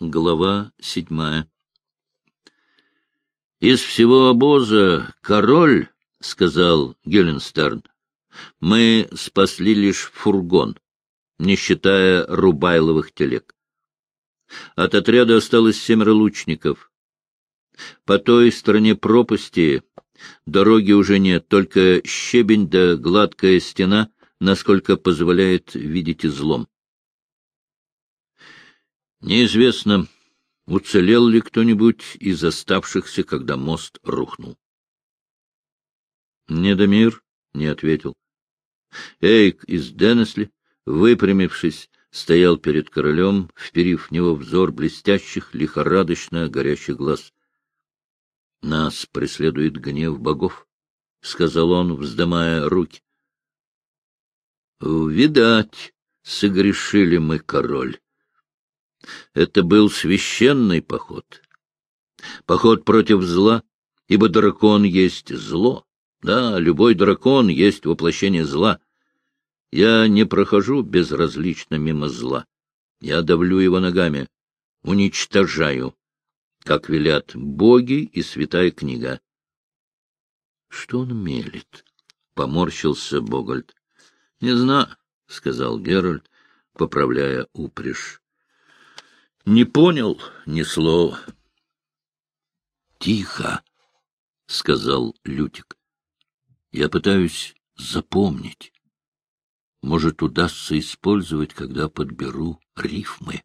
Глава седьмая «Из всего обоза король, — сказал Геленстерн, — мы спасли лишь фургон, не считая рубайловых телег. От отряда осталось семеро лучников. По той стороне пропасти дороги уже нет, только щебень да гладкая стена, насколько позволяет видеть излом. Неизвестно, уцелел ли кто-нибудь из оставшихся, когда мост рухнул. Недомир не ответил. Эйк из Денесли, выпрямившись, стоял перед королем, вперив в него взор блестящих, лихорадочно горящих глаз. — Нас преследует гнев богов, — сказал он, вздымая руки. — Видать, согрешили мы, король. Это был священный поход. Поход против зла, ибо дракон есть зло. Да, любой дракон есть воплощение зла. Я не прохожу безразлично мимо зла. Я давлю его ногами, уничтожаю, как велят боги и святая книга. — Что он мелет? — поморщился Богольд. — Не знаю, — сказал Геральт, поправляя упряжь. — Не понял ни слова. — Тихо, — сказал Лютик. — Я пытаюсь запомнить. Может, удастся использовать, когда подберу рифмы.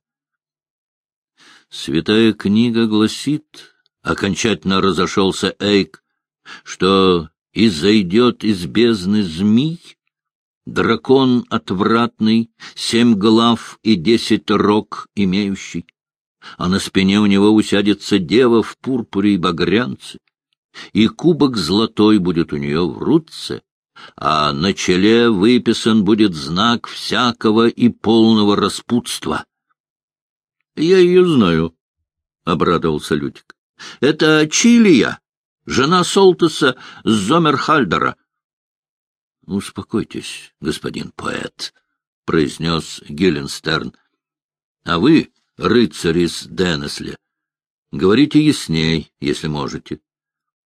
Святая книга гласит, — окончательно разошелся Эйк, — что изойдет из бездны змей, дракон отвратный, семь глав и десять рог имеющий, а на спине у него усядется дева в пурпуре и багрянце, и кубок золотой будет у нее в руце, а на челе выписан будет знак всякого и полного распутства. — Я ее знаю, — обрадовался Лютик. — Это Чилия, жена Солтеса Зомерхальдера. — Успокойтесь, господин поэт, — произнес Геленстерн. — А вы, рыцарь из Денесли, говорите ясней, если можете.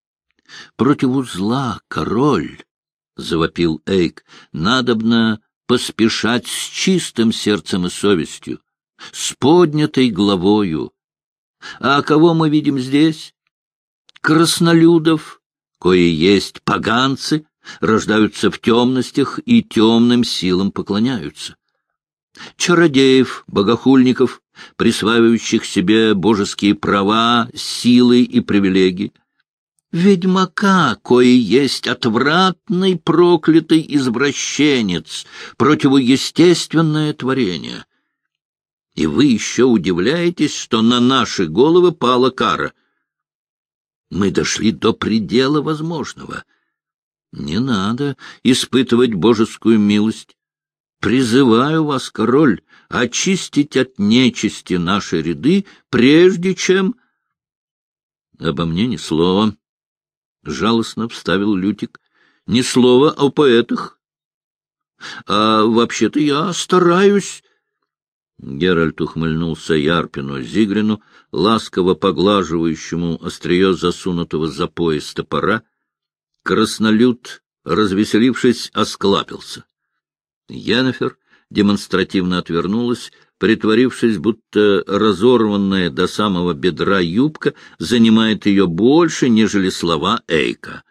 — Против узла, король, — завопил Эйк, — надобно поспешать с чистым сердцем и совестью, с поднятой головою. А кого мы видим здесь? Краснолюдов, кои есть поганцы, рождаются в темностях и темным силам поклоняются. Чародеев, богохульников, присваивающих себе божеские права, силы и привилегии. Ведьмака, кое есть отвратный проклятый извращенец, противоестественное творение. И вы еще удивляетесь, что на наши головы пала кара. Мы дошли до предела возможного — не надо испытывать божескую милость. Призываю вас, король, очистить от нечисти наши ряды, прежде чем... Обо мне ни слова. Жалостно вставил Лютик. Ни слова о поэтах. А вообще-то я стараюсь... Геральт ухмыльнулся Ярпину Зигрину, ласково поглаживающему острие засунутого за пояс топора, Краснолюд, развеселившись, осклапился. Йеннефер демонстративно отвернулась, притворившись, будто разорванная до самого бедра юбка занимает ее больше, нежели слова Эйка.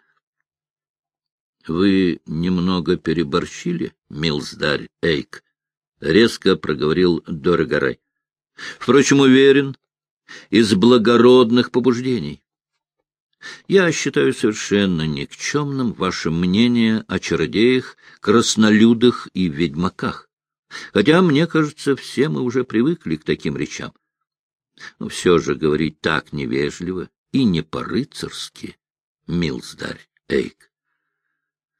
— Вы немного переборщили, милздарь Эйк? — резко проговорил Дорогорай. — Впрочем, уверен, из благородных побуждений. Я считаю совершенно никчемным ваше мнение о чародеях, краснолюдах и ведьмаках. Хотя, мне кажется, все мы уже привыкли к таким речам. Но все же говорить так невежливо и не по-рыцарски, милздарь Эйк.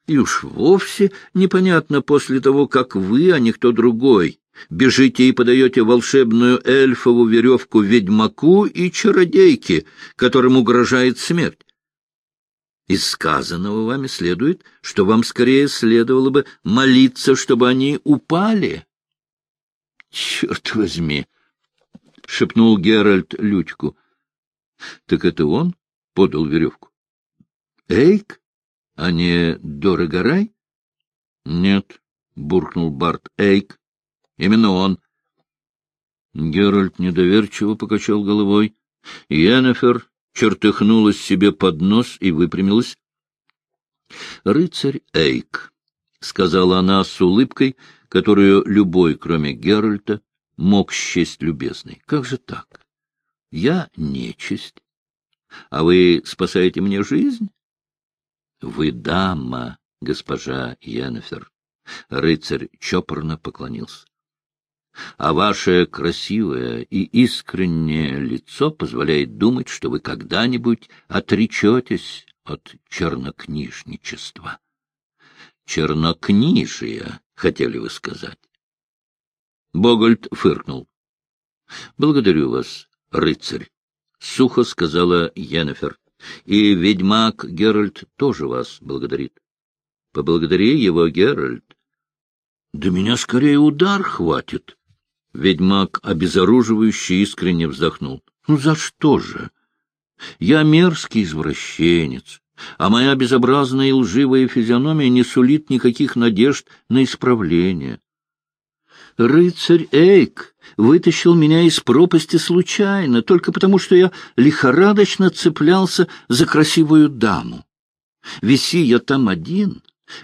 И уж вовсе непонятно после того, как вы, а не кто другой, бежите и подаете волшебную эльфову веревку ведьмаку и чародейке, которым угрожает смерть. Из сказанного вами следует, что вам скорее следовало бы молиться, чтобы они упали. Черт возьми! — шепнул Геральт Лютику. — Так это он подал веревку? — Эйк? А не Дорогорай? — Нет, — буркнул Барт. — Эйк. Именно он. Геральт недоверчиво покачал головой. Йеннефер чертыхнулась себе под нос и выпрямилась. — Рыцарь Эйк, — сказала она с улыбкой, которую любой, кроме Геральта, мог счесть любезной. — Как же так? Я нечисть, а вы спасаете мне жизнь? — Вы дама, госпожа Йеннефер. Рыцарь чопорно поклонился а ваше красивое и искреннее лицо позволяет думать, что вы когда-нибудь отречетесь от чернокнижничества. Чернокнижие, хотели вы сказать. Богольд фыркнул. — Благодарю вас, рыцарь, — сухо сказала Йеннефер. — И ведьмак Геральт тоже вас благодарит. Поблагодари его, Геральт. — Да меня скорее удар хватит, Ведьмак обезоруживающе искренне вздохнул. — Ну за что же? Я мерзкий извращенец, а моя безобразная и лживая физиономия не сулит никаких надежд на исправление. Рыцарь Эйк вытащил меня из пропасти случайно, только потому, что я лихорадочно цеплялся за красивую даму. Виси я там один,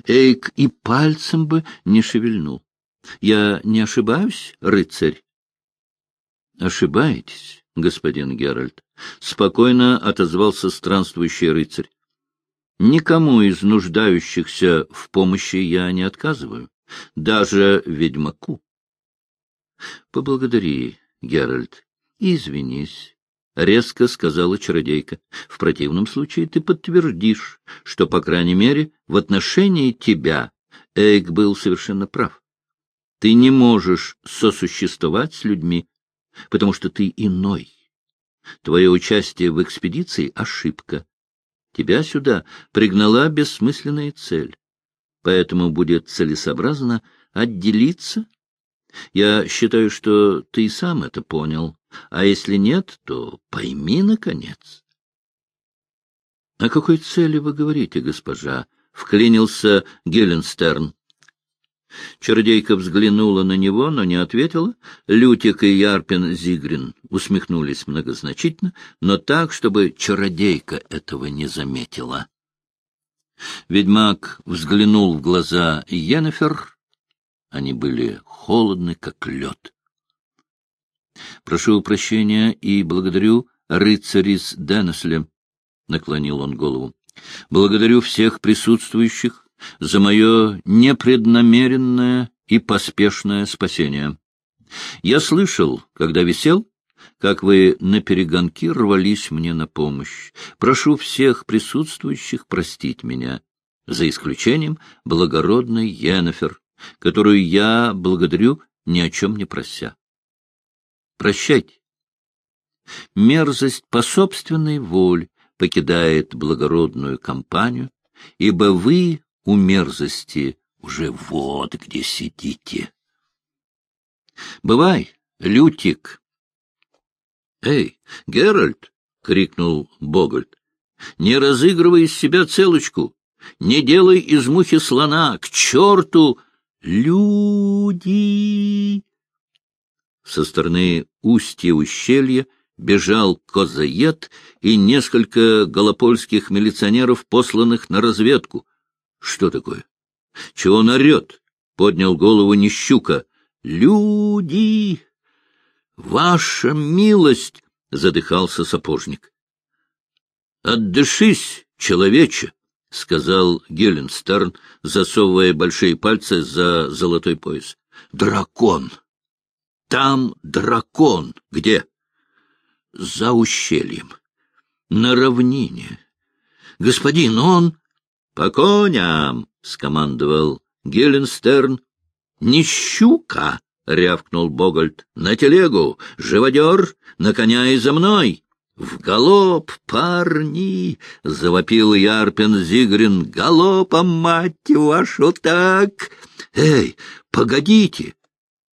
Эйк и пальцем бы не шевельнул. Я не ошибаюсь, рыцарь? — Ошибаетесь, господин Геральт, — спокойно отозвался странствующий рыцарь. — Никому из нуждающихся в помощи я не отказываю, даже ведьмаку. — Поблагодари, Геральт, и извинись. — резко сказала чародейка. — В противном случае ты подтвердишь, что, по крайней мере, в отношении тебя Эйк был совершенно прав. Ты не можешь сосуществовать с людьми, потому что ты иной. Твое участие в экспедиции — ошибка. Тебя сюда пригнала бессмысленная цель. Поэтому будет целесообразно отделиться. Я считаю, что ты и сам это понял. А если нет, то пойми, наконец. — О какой цели вы говорите, госпожа? — вклинился Геленстерн. Чародейка взглянула на него, но не ответила. Лютик и Ярпин Зигрин усмехнулись многозначительно, но так, чтобы чародейка этого не заметила. Ведьмак взглянул в глаза Йеннефер. Они были холодны, как лед. — Прошу прощения и благодарю рыцарис Денесле, — наклонил он голову. — Благодарю всех присутствующих за мое непреднамеренное и поспешное спасение. Я слышал, когда висел, как вы на перегонки рвались мне на помощь. Прошу всех присутствующих простить меня, за исключением благородной Йеннефер, которую я благодарю, ни о чем не прося. Прощайте. Мерзость по собственной воле покидает благородную компанию, ибо вы у мерзости уже вот где сидите. — Бывай, Лютик! — Эй, Геральт! — крикнул Богольд. — Не разыгрывай из себя целочку! Не делай из мухи слона! К черту! Люди! Со стороны устья ущелья бежал козаед и несколько голопольских милиционеров, посланных на разведку. Что такое? Чего он орет? Поднял голову Нищука. Люди! Ваша милость! Задыхался сапожник. Отдышись, человече! — сказал Геленстерн, засовывая большие пальцы за золотой пояс. — Дракон! Там дракон! Где? — За ущельем. На равнине. Господин, он... По коням! — скомандовал Геленстерн. — Не щука! — рявкнул Богольд. — На телегу! Живодер! На коня и за мной! «В галоп, парни!» — завопил Ярпин Зигрин. «Галопом, мать вашу, так!» «Эй, погодите!»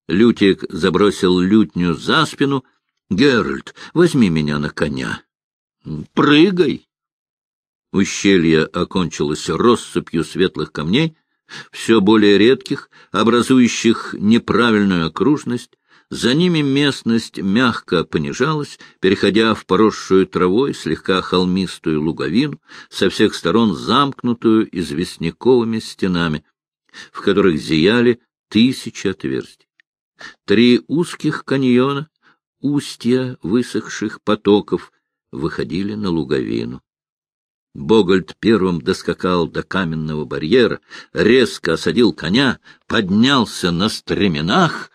Лютик забросил лютню за спину, Геральт, возьми меня на коня. Прыгай. Ущелье окончилось россыпью светлых камней, все более редких, образующих неправильную окружность, за ними местность мягко понижалась, переходя в поросшую травой слегка холмистую луговину, со всех сторон замкнутую известняковыми стенами, в которых зияли тысячи отверстий. Три узких каньона, устья высохших потоков, выходили на луговину. Богольд первым доскакал до каменного барьера, резко осадил коня, поднялся на стременах.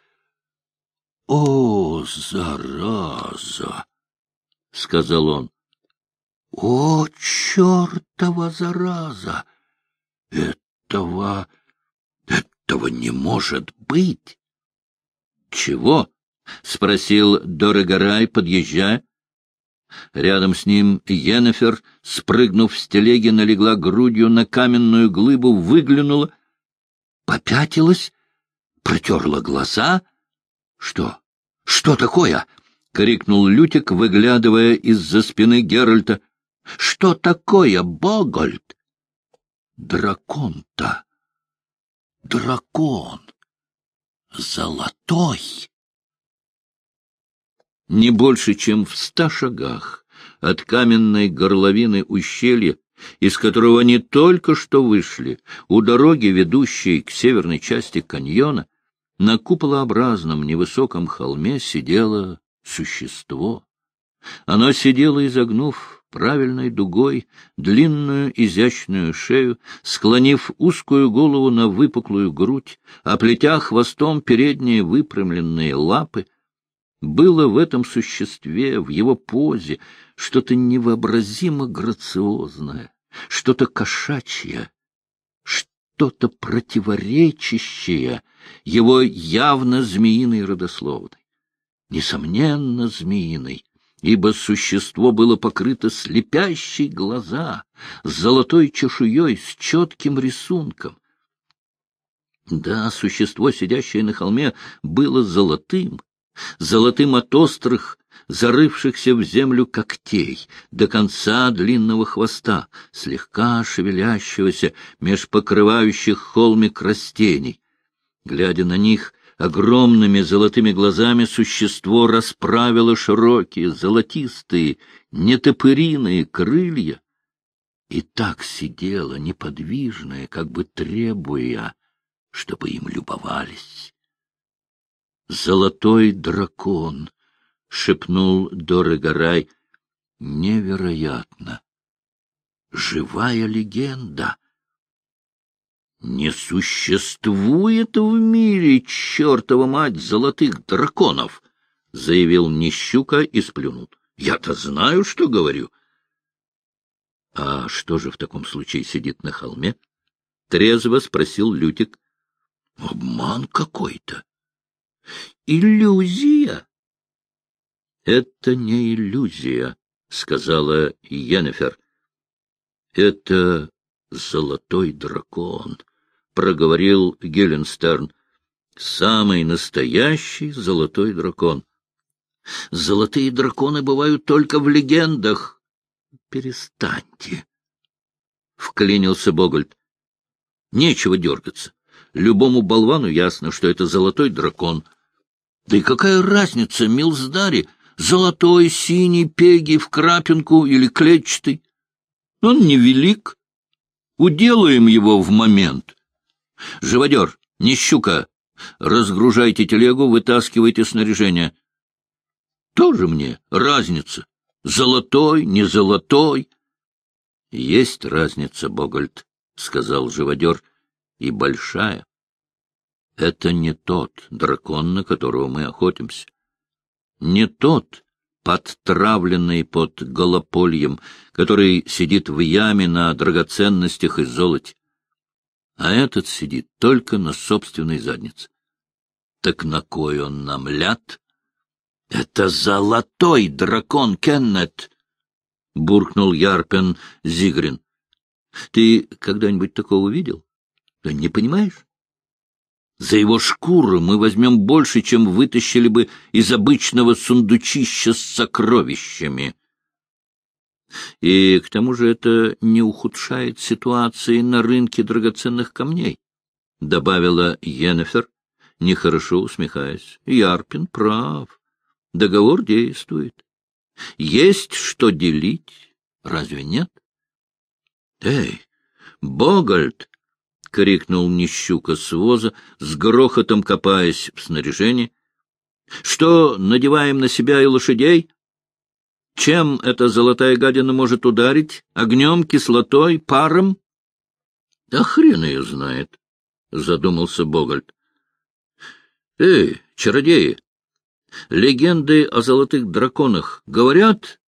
— О, зараза! — сказал он. — О, чертова зараза! Этого... этого не может быть! — Чего? — спросил Дорогорай, подъезжая. Рядом с ним Йеннефер, спрыгнув с телеги, налегла грудью на каменную глыбу, выглянула, попятилась, протерла глаза. — Что? Что такое? — крикнул Лютик, выглядывая из-за спины Геральта. — Что такое, Богольд? — Дракон-то! Дракон! Золотой! Не больше, чем в ста шагах от каменной горловины ущелья, из которого они только что вышли, у дороги, ведущей к северной части каньона, на куполообразном невысоком холме сидело существо. Оно сидело, изогнув правильной дугой длинную изящную шею, склонив узкую голову на выпуклую грудь, оплетя хвостом передние выпрямленные лапы, было в этом существе, в его позе, что-то невообразимо грациозное, что-то кошачье, что-то противоречащее его явно змеиной родословной. Несомненно, змеиной, ибо существо было покрыто слепящей глаза, с золотой чешуей, с четким рисунком. Да, существо, сидящее на холме, было золотым, золотым от острых, зарывшихся в землю когтей, до конца длинного хвоста, слегка шевелящегося меж покрывающих холмик растений. Глядя на них, огромными золотыми глазами существо расправило широкие, золотистые, нетопыриные крылья и так сидело, неподвижное, как бы требуя, чтобы им любовались. «Золотой дракон!» — шепнул Дорогорай. «Невероятно! Живая легенда!» «Не существует в мире, чертова мать, золотых драконов!» — заявил Нищука и сплюнул. «Я-то знаю, что говорю». «А что же в таком случае сидит на холме?» — трезво спросил Лютик. «Обман какой-то. Иллюзия? — Это не иллюзия, — сказала Йеннефер. — Это золотой дракон, — проговорил Геленстерн. — Самый настоящий золотой дракон. Золотые драконы бывают только в легендах. — Перестаньте, — вклинился Богольд. — Нечего дергаться. Любому болвану ясно, что это золотой дракон. Да и какая разница, Милздари, золотой, синий, пеги, в крапинку или клетчатый? Он невелик. Уделаем его в момент. Живодер, не щука, разгружайте телегу, вытаскивайте снаряжение. Тоже мне разница. Золотой, не золотой. Есть разница, Богольд, — сказал живодер и большая. Это не тот дракон, на которого мы охотимся. Не тот, подтравленный под голопольем, который сидит в яме на драгоценностях и золоте. А этот сидит только на собственной заднице. Так на кой он нам ляд? — Это золотой дракон, Кеннет! — буркнул Ярпен Зигрин. — Ты когда-нибудь такого видел? — Не понимаешь? За его шкуру мы возьмем больше, чем вытащили бы из обычного сундучища с сокровищами. И к тому же это не ухудшает ситуации на рынке драгоценных камней, — добавила Йеннефер, нехорошо усмехаясь. Ярпин прав. Договор действует. Есть что делить, разве нет? — Эй, Богольд! — крикнул Нищука с воза, с грохотом копаясь в снаряжении. — Что, надеваем на себя и лошадей? Чем эта золотая гадина может ударить? Огнем, кислотой, паром? — Да хрен ее знает, — задумался Богольд. — Эй, чародеи! Легенды о золотых драконах говорят,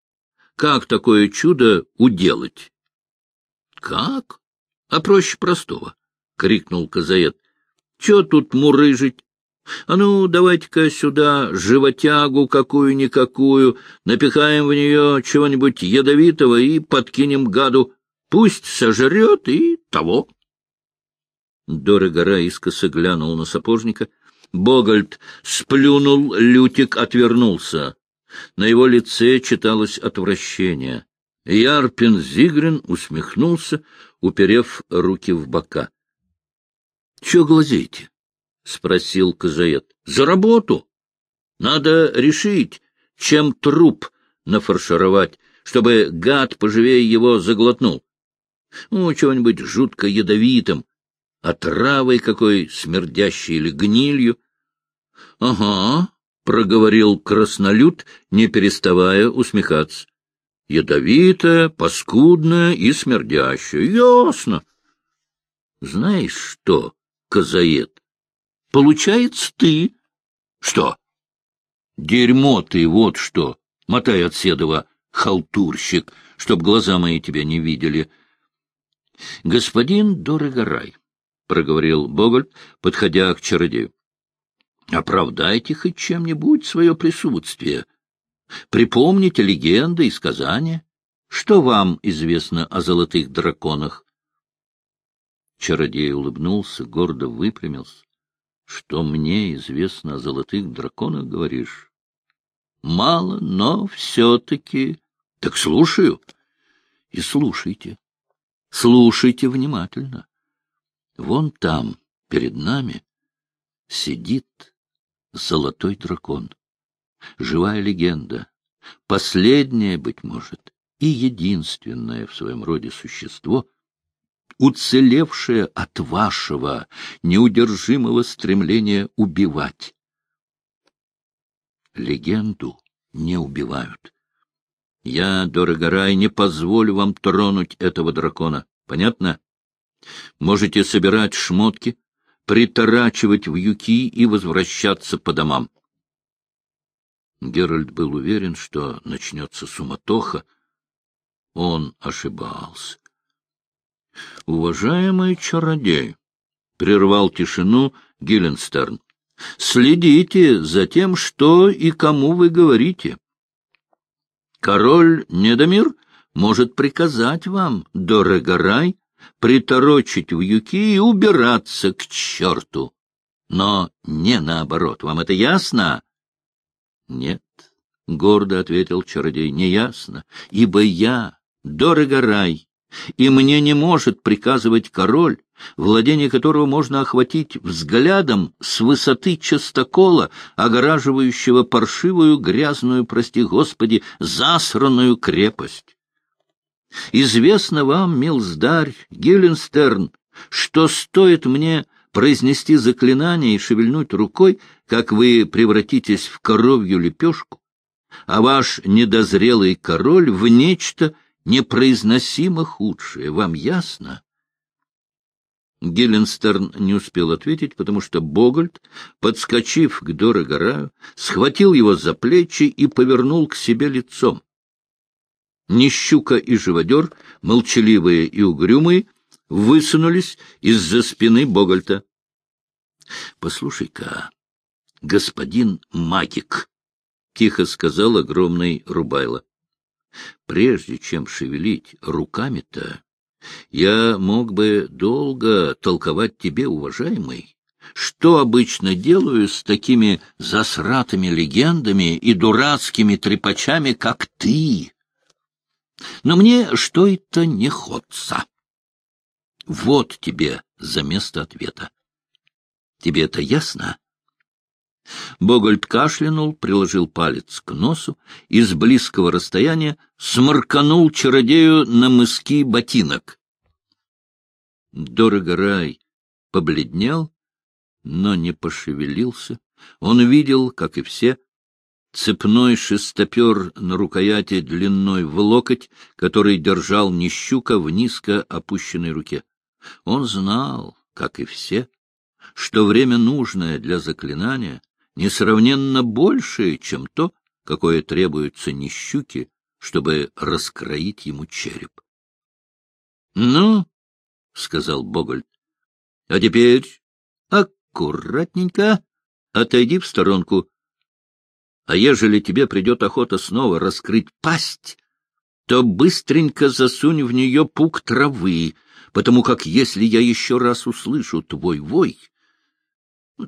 как такое чудо уделать? — Как? А проще простого. — крикнул Казаед. — Чё тут мурыжить? А ну, давайте-ка сюда животягу какую-никакую, напихаем в нее чего-нибудь ядовитого и подкинем гаду. Пусть сожрет и того. Дорогора искоса глянул на сапожника. Богольд сплюнул, Лютик отвернулся. На его лице читалось отвращение. Ярпин Зигрин усмехнулся, уперев руки в бока. — Чего глазеете? — спросил Казаед. — За работу. Надо решить, чем труп нафаршировать, чтобы гад поживее его заглотнул. Ну, чего-нибудь жутко ядовитым, отравой какой смердящей или гнилью. — Ага, — проговорил краснолюд, не переставая усмехаться. — Ядовитая, паскудная и смердящая. Ясно. — Знаешь что? Козаед. Получается, ты. Что? Дерьмо ты, вот что. Мотай от седова, халтурщик, чтоб глаза мои тебя не видели. Господин Дорогорай, — проговорил Боголь, подходя к чародею, — оправдайте хоть чем-нибудь свое присутствие. Припомните легенды и сказания. Что вам известно о золотых драконах? Чародей улыбнулся, гордо выпрямился. — Что мне известно о золотых драконах, говоришь? — Мало, но все-таки... — Так слушаю. И слушайте. Слушайте внимательно. Вон там, перед нами, сидит золотой дракон. Живая легенда. Последнее, быть может, и единственное в своем роде существо — уцелевшее от вашего неудержимого стремления убивать. Легенду не убивают. Я, Дорогорай, не позволю вам тронуть этого дракона. Понятно? Можете собирать шмотки, приторачивать вьюки и возвращаться по домам. Геральт был уверен, что начнется суматоха. Он ошибался. — Уважаемый чародей, — прервал тишину Гилленстерн, — следите за тем, что и кому вы говорите. Король Недомир может приказать вам, Дорогорай, приторочить в юки и убираться к черту. Но не наоборот. Вам это ясно? — Нет, — гордо ответил чародей, — не ясно, ибо я, Дорогорай, и мне не может приказывать король, владение которого можно охватить взглядом с высоты частокола, огораживающего паршивую, грязную, прости господи, засранную крепость. Известно вам, милздарь Геленстерн, что стоит мне произнести заклинание и шевельнуть рукой, как вы превратитесь в коровью лепешку, а ваш недозрелый король в нечто непроизносимо худшее. Вам ясно? Гелленстерн не успел ответить, потому что Богольд, подскочив к Дорогораю, схватил его за плечи и повернул к себе лицом. Нищука и живодер, молчаливые и угрюмые, высунулись из-за спины Богольта. — Послушай-ка, господин магик, — тихо сказал огромный Рубайло. Прежде чем шевелить руками-то, я мог бы долго толковать тебе, уважаемый, что обычно делаю с такими засратыми легендами и дурацкими трепачами, как ты. Но мне что это не ходца. Вот тебе за место ответа. Тебе это ясно? Богольд кашлянул, приложил палец к носу и с близкого расстояния сморканул чародею на мыски ботинок. Дорогорай побледнел, но не пошевелился. Он видел, как и все, цепной шестопер на рукояти длиной в локоть, который держал Нищука в низко опущенной руке. Он знал, как и все, что время нужное для заклинания несравненно большее, чем то, какое требуется Нищуке, чтобы раскроить ему череп. — Ну, — сказал Богольд, — а теперь аккуратненько отойди в сторонку. А ежели тебе придет охота снова раскрыть пасть, то быстренько засунь в нее пук травы, потому как если я еще раз услышу твой вой,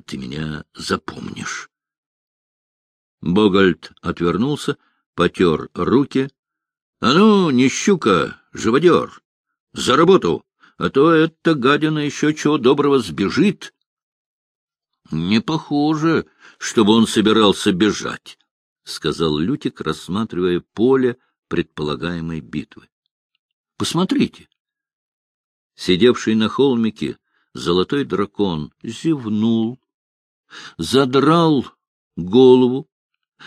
ты меня запомнишь. Богольд отвернулся, потер руки. — А ну, не щука, живодер, за работу, а то эта гадина еще чего доброго сбежит. — Не похоже, чтобы он собирался бежать, — сказал Лютик, рассматривая поле предполагаемой битвы. — Посмотрите. Сидевший на холмике золотой дракон зевнул, задрал голову,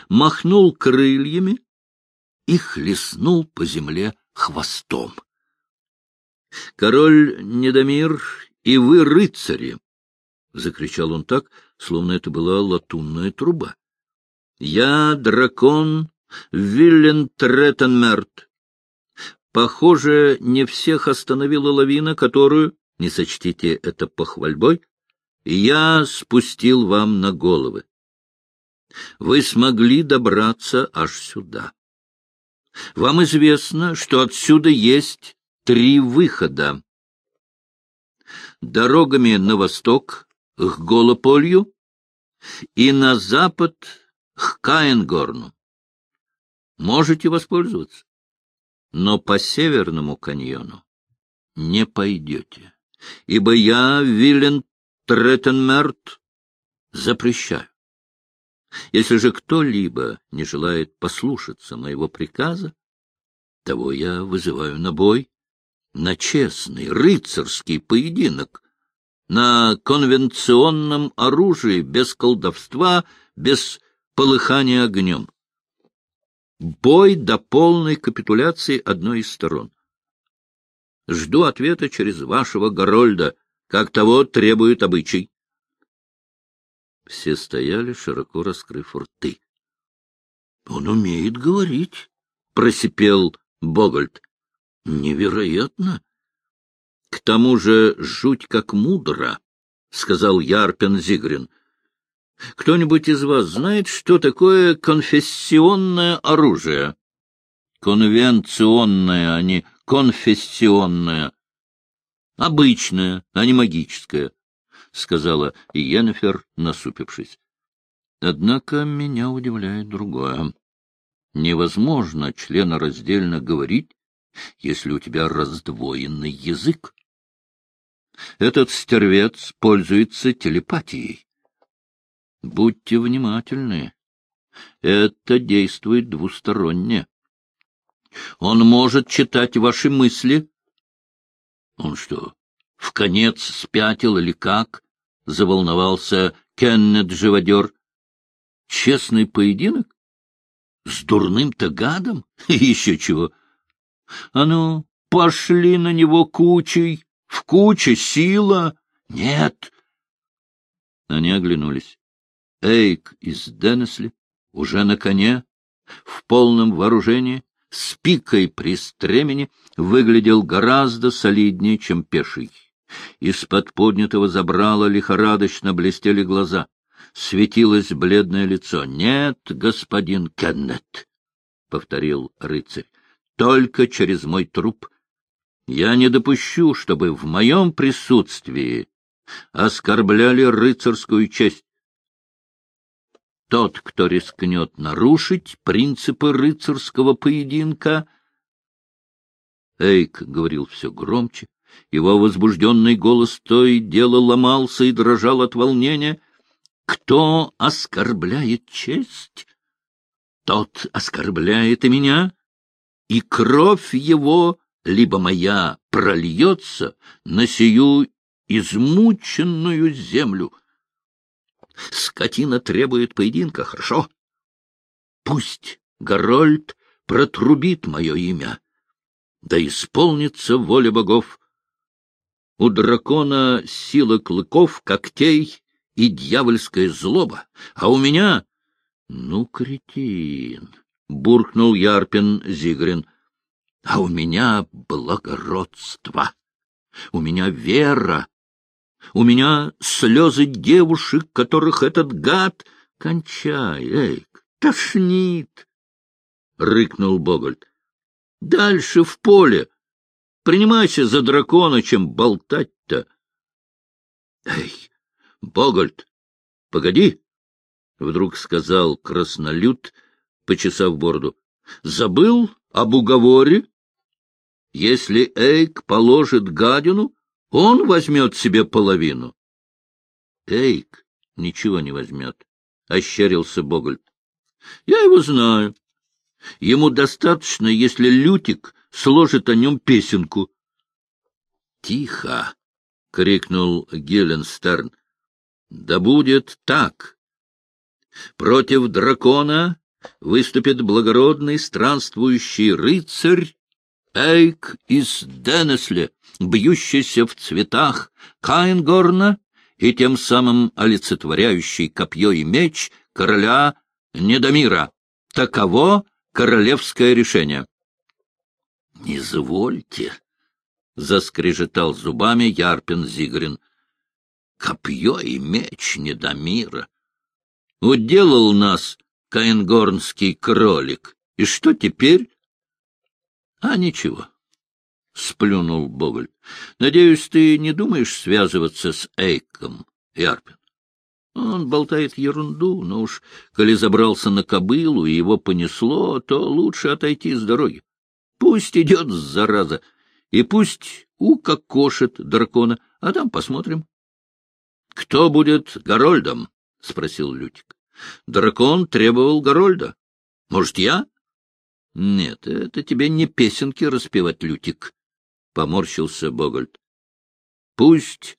махнул крыльями и хлестнул по земле хвостом. «Король Недомир и вы, рыцари!» — закричал он так, словно это была латунная труба. «Я дракон Виллен Треттенмерт. Похоже, не всех остановила лавина, которую, не сочтите это похвальбой, я спустил вам на головы. Вы смогли добраться аж сюда. Вам известно, что отсюда есть три выхода. Дорогами на восток к Голополью и на запад к Каенгорну. Можете воспользоваться, но по Северному каньону не пойдете, ибо я, Виллен Треттенмерт, запрещаю. Если же кто-либо не желает послушаться моего приказа, того я вызываю на бой, на честный рыцарский поединок, на конвенционном оружии, без колдовства, без полыхания огнем. Бой до полной капитуляции одной из сторон. Жду ответа через вашего Горольда, как того требует обычай. Все стояли, широко раскрыв рты. — Он умеет говорить, — просипел Богольд. — Невероятно! — К тому же жуть как мудро, — сказал Ярпен Зигрин. — Кто-нибудь из вас знает, что такое конфессионное оружие? — Конвенционное, а не конфессионное. — Обычное, а не магическое. — сказала Йеннефер, насупившись. — Однако меня удивляет другое. Невозможно членораздельно говорить, если у тебя раздвоенный язык. Этот стервец пользуется телепатией. Будьте внимательны. Это действует двусторонне. Он может читать ваши мысли. Он что, в конец спятил или как? — заволновался Кеннет-живодер. — Честный поединок? С дурным-то гадом? Еще чего? А ну, пошли на него кучей, в куче сила. Нет. Они оглянулись. Эйк из Денесли, уже на коне, в полном вооружении, с пикой при стремени, выглядел гораздо солиднее, чем пеший. Из-под поднятого забрала лихорадочно блестели глаза. Светилось бледное лицо. — Нет, господин Кеннет, — повторил рыцарь, — только через мой труп. Я не допущу, чтобы в моем присутствии оскорбляли рыцарскую честь. Тот, кто рискнет нарушить принципы рыцарского поединка... Эйк говорил все громче, его возбужденный голос то и дело ломался и дрожал от волнения. Кто оскорбляет честь, тот оскорбляет и меня, и кровь его, либо моя, прольется на сию измученную землю. Скотина требует поединка, хорошо? Пусть Горольд протрубит мое имя. Да исполнится воля богов. У дракона сила клыков, когтей и дьявольская злоба, а у меня... Ну, кретин! — буркнул Ярпин Зигрин. — А у меня благородство, у меня вера, у меня слезы девушек, которых этот гад... Кончай, эй, тошнит! — рыкнул Богольд. — Дальше в поле. Принимайся за дракона, чем болтать-то. — Эй, Богольд, погоди! — вдруг сказал краснолюд, почесав бороду. — Забыл об уговоре? Если Эйк положит гадину, он возьмет себе половину. Эйк ничего не возьмет, — ощерился Богольд. Я его знаю. Ему достаточно, если Лютик сложит о нем песенку. — Тихо! — крикнул Геленстерн. — Да будет так. Против дракона выступит благородный странствующий рыцарь Эйк из Денесле, бьющийся в цветах Каингорна и тем самым олицетворяющий копье и меч короля Недомира. Таково королевское решение. — Не извольте, — заскрежетал зубами Ярпин Зигрин. — Копье и меч Недомира. Уделал нас каингорнский кролик. И что теперь? — А ничего, — сплюнул Боголь. — Надеюсь, ты не думаешь связываться с Эйком, Ярпин? Он болтает ерунду, но уж, коли забрался на кобылу и его понесло, то лучше отойти с дороги. Пусть идет, зараза, и пусть укокошит дракона, а там посмотрим. — Кто будет Горольдом? — спросил Лютик. — Дракон требовал Горольда. Может, я? — нет, это тебе не песенки распевать, Лютик, — поморщился Богольд. — Пусть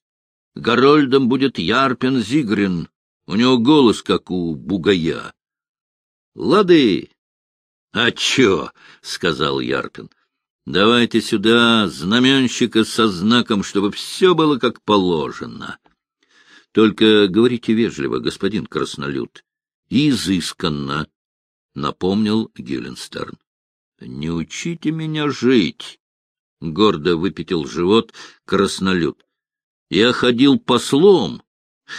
Горольдом будет Ярпин Зигрин, у него голос, как у бугая. — Лады! — А чё? — сказал Ярпин. — Давайте сюда знаменщика со знаком, чтобы все было как положено. Только говорите вежливо, господин Краснолюд, и изысканно, — напомнил Гюленстерн. — Не учите меня жить! — гордо выпятил живот краснолюд. — Я ходил послом,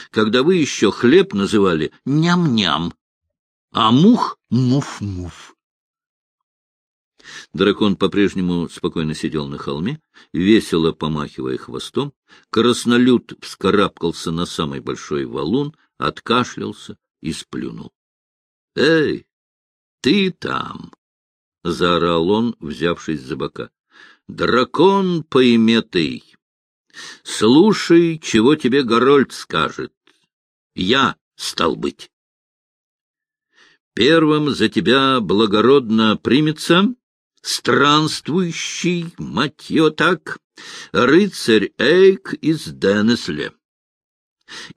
когда вы еще хлеб называли ням-ням, а мух — муф-муф. Дракон по-прежнему спокойно сидел на холме, весело помахивая хвостом. Краснолюд вскарабкался на самый большой валун, откашлялся и сплюнул. — Эй, ты там! — заорал он, взявшись за бока. — Дракон поиметый! Слушай, чего тебе Горольд скажет. Я, стал быть. Первым за тебя благородно примется странствующий, мать так, рыцарь Эйк из Денесле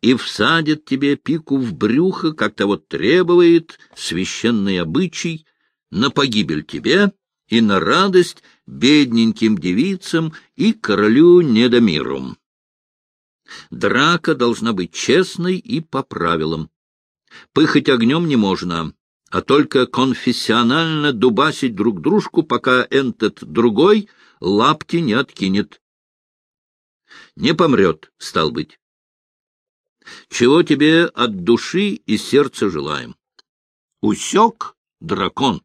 и всадит тебе пику в брюхо, как того требует священный обычай, на погибель тебе и на радость бедненьким девицам и королю Недомиру. Драка должна быть честной и по правилам. Пыхать огнем не можно, а только конфессионально дубасить друг дружку, пока этот другой лапти не откинет. Не помрет, стал быть. Чего тебе от души и сердца желаем? Усек дракон.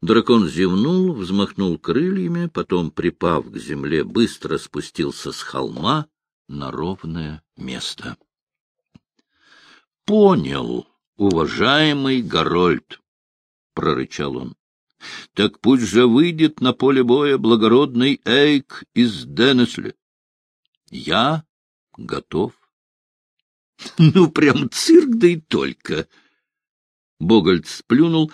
Дракон зевнул, взмахнул крыльями, потом, припав к земле, быстро спустился с холма на ровное место. — Понял, уважаемый Горольд, — прорычал он. — Так пусть же выйдет на поле боя благородный Эйк из Денесли. Я готов. — Ну, прям цирк, да и только! Богольд сплюнул,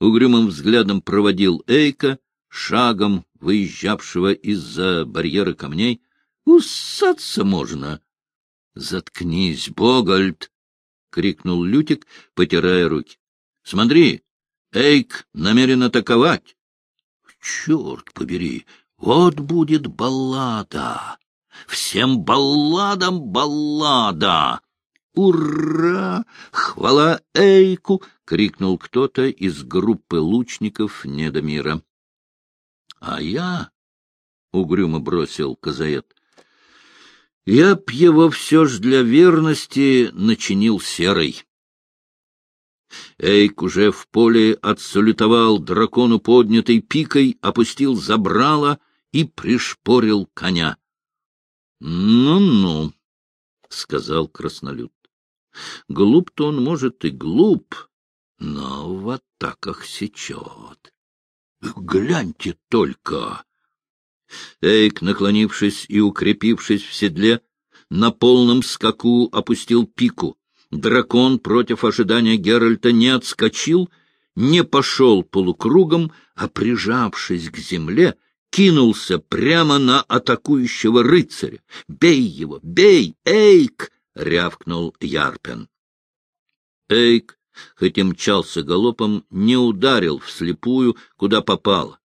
угрюмым взглядом проводил Эйка, шагом выезжавшего из-за барьера камней. — Усаться можно! — Заткнись, Богольд! — крикнул Лютик, потирая руки. — Смотри, Эйк намерен атаковать. — Черт побери, вот будет баллада! Всем балладам баллада! «Ура! Хвала Эйку!» — крикнул кто-то из группы лучников Недомира. А я, — угрюмо бросил Казаэт, — я б его все ж для верности начинил серой. Эйк уже в поле отсалютовал дракону поднятой пикой, опустил забрало и пришпорил коня. «Ну — Ну-ну, — сказал краснолюд. — Глуп-то он, может, и глуп, но в атаках сечет. Гляньте только! Эйк, наклонившись и укрепившись в седле, на полном скаку опустил пику. Дракон против ожидания Геральта не отскочил, не пошел полукругом, а, прижавшись к земле, кинулся прямо на атакующего рыцаря. «Бей его! Бей! Эйк!» — рявкнул Ярпен. Эйк хоть и мчался галопом, не ударил вслепую, куда попало.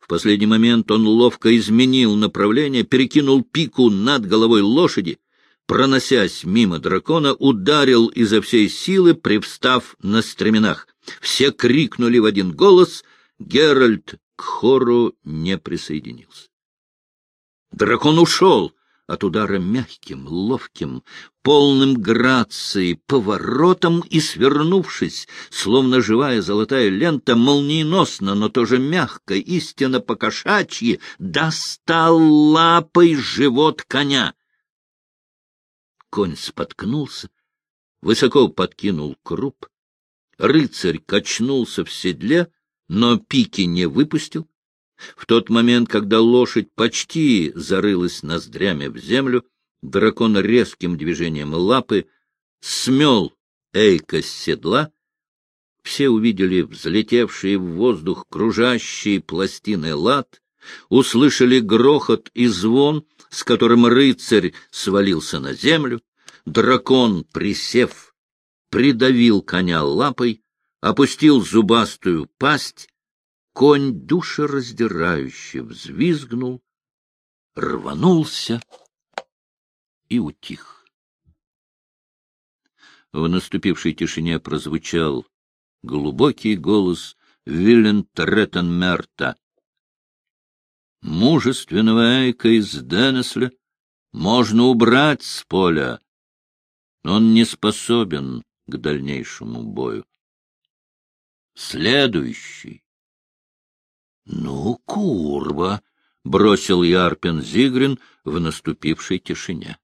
В последний момент он ловко изменил направление, перекинул пику над головой лошади, проносясь мимо дракона, ударил изо всей силы, привстав на стременах. Все крикнули в один голос, Геральт к хору не присоединился. Дракон ушел, от удара мягким, ловким, полным грацией, поворотом и свернувшись, словно живая золотая лента, молниеносно, но тоже мягко, истинно покошачьи, достал лапой живот коня. Конь споткнулся, высоко подкинул круп, рыцарь качнулся в седле, но пики не выпустил, в тот момент, когда лошадь почти зарылась ноздрями в землю, дракон резким движением лапы смел Эйка с седла. Все увидели взлетевшие в воздух кружащие пластины лад, услышали грохот и звон, с которым рыцарь свалился на землю. Дракон, присев, придавил коня лапой, опустил зубастую пасть Конь душераздирающе взвизгнул, рванулся и утих. В наступившей тишине прозвучал глубокий голос Виллен Треттенмерта. Мужественного Эйка из Денесля можно убрать с поля. Он не способен к дальнейшему бою. Следующий — Ну, курва! — бросил Ярпин Зигрин в наступившей тишине.